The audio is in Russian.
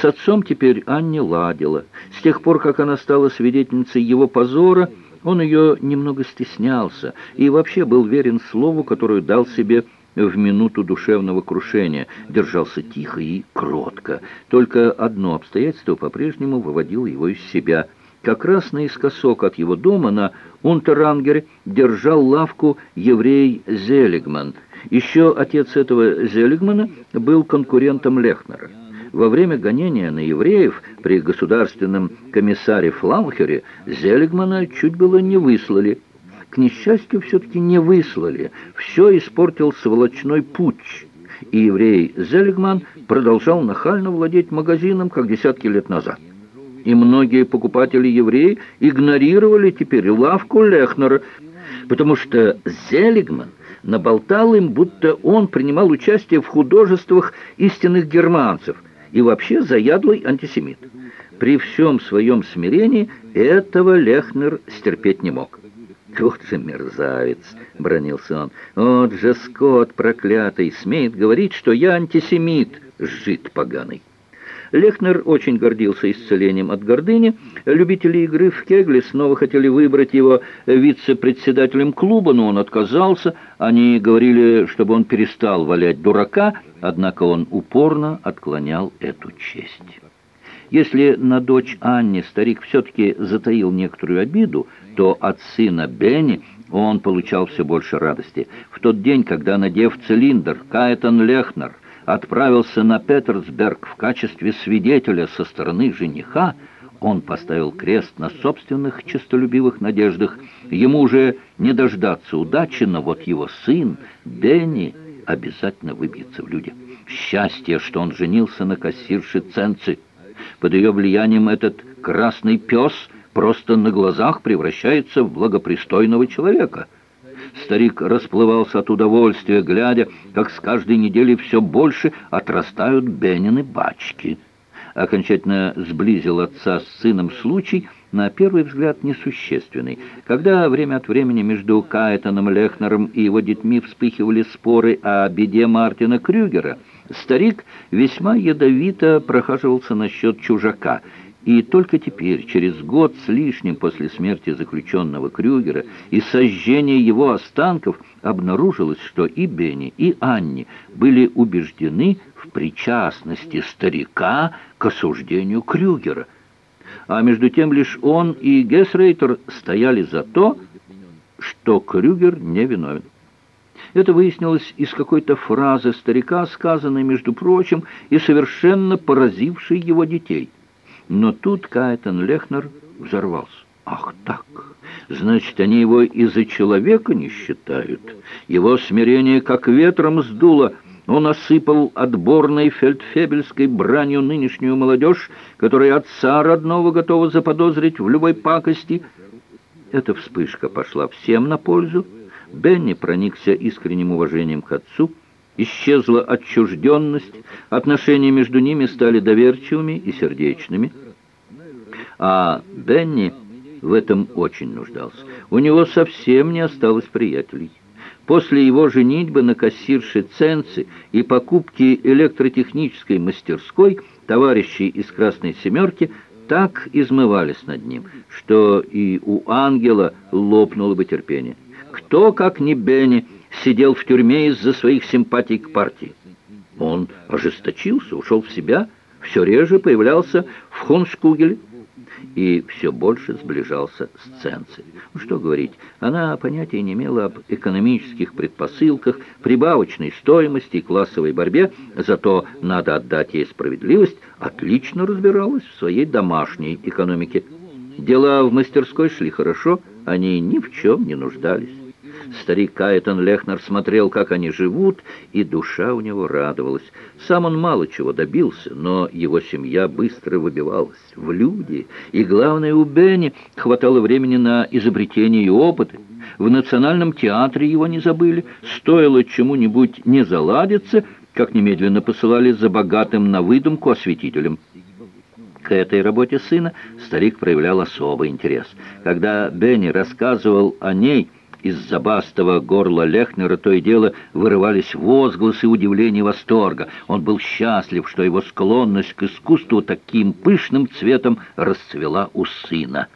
С отцом теперь Анне ладила. С тех пор, как она стала свидетельницей его позора, он ее немного стеснялся и вообще был верен слову, которое дал себе в минуту душевного крушения, держался тихо и кротко. Только одно обстоятельство по-прежнему выводило его из себя. Как раз наискосок от его дома на Унтерангере держал лавку еврей Зелигман. Еще отец этого Зелигмана был конкурентом Лехнера. Во время гонения на евреев при государственном комиссаре Фламхере Зелигмана чуть было не выслали. К несчастью, все-таки не выслали. Все испортил сволочной путь. И еврей Зелигман продолжал нахально владеть магазином, как десятки лет назад. И многие покупатели-евреи игнорировали теперь лавку Лехнера, потому что Зелигман наболтал им, будто он принимал участие в художествах истинных германцев – и вообще заядлый антисемит. При всем своем смирении этого Лехнер стерпеть не мог. «Вот же мерзавец!» — бронился он. «Вот же скот проклятый! Смеет говорить, что я антисемит, жид поганый!» Лехнер очень гордился исцелением от гордыни. Любители игры в кегли снова хотели выбрать его вице-председателем клуба, но он отказался. Они говорили, чтобы он перестал валять дурака, однако он упорно отклонял эту честь. Если на дочь Анне старик все-таки затаил некоторую обиду, то от сына Бенни он получал все больше радости. В тот день, когда, надев цилиндр, Кайтон Лехнер отправился на Петерсберг в качестве свидетеля со стороны жениха, он поставил крест на собственных честолюбивых надеждах. Ему уже не дождаться удачи, но вот его сын, Бенни, обязательно выбьется в люди. Счастье, что он женился на кассирше Ценци. Под ее влиянием этот красный пес просто на глазах превращается в благопристойного человека — Старик расплывался от удовольствия, глядя, как с каждой недели все больше отрастают Бенины бачки. Окончательно сблизил отца с сыном случай, на первый взгляд несущественный. Когда время от времени между Кайтоном Лехнером и его детьми вспыхивали споры о беде Мартина Крюгера, старик весьма ядовито прохаживался насчет чужака – и только теперь, через год с лишним после смерти заключенного Крюгера и сожжения его останков, обнаружилось, что и Бенни, и Анни были убеждены в причастности старика к осуждению Крюгера. А между тем лишь он и Гессрейтер стояли за то, что Крюгер не виновен. Это выяснилось из какой-то фразы старика, сказанной, между прочим, и совершенно поразившей его детей – но тут Кайтон Лехнер взорвался. Ах так! Значит, они его из-за человека не считают. Его смирение как ветром сдуло. Он осыпал отборной фельдфебельской бранью нынешнюю молодежь, которая отца родного готова заподозрить в любой пакости. Эта вспышка пошла всем на пользу. Бенни проникся искренним уважением к отцу. Исчезла отчужденность, отношения между ними стали доверчивыми и сердечными. А Бенни в этом очень нуждался. У него совсем не осталось приятелей. После его женитьбы на кассирше Ценци и покупки электротехнической мастерской товарищи из «Красной семерки» так измывались над ним, что и у ангела лопнуло бы терпение. Кто, как не Бенни, сидел в тюрьме из-за своих симпатий к партии? Он ожесточился, ушел в себя, все реже появлялся в Хоншкугеле, и все больше сближался с Ценци. Ну, что говорить, она понятия не имела об экономических предпосылках, прибавочной стоимости и классовой борьбе, зато, надо отдать ей справедливость, отлично разбиралась в своей домашней экономике. Дела в мастерской шли хорошо, они ни в чем не нуждались. Старик Кайтон Лехнер смотрел, как они живут, и душа у него радовалась. Сам он мало чего добился, но его семья быстро выбивалась в люди. И главное, у Бенни хватало времени на изобретения и опыты. В Национальном театре его не забыли. Стоило чему-нибудь не заладиться, как немедленно посылали за богатым на выдумку осветителем. К этой работе сына старик проявлял особый интерес. Когда Бенни рассказывал о ней Из забастого горла Лехнера то и дело вырывались возгласы удивления и восторга. Он был счастлив, что его склонность к искусству таким пышным цветом расцвела у сына.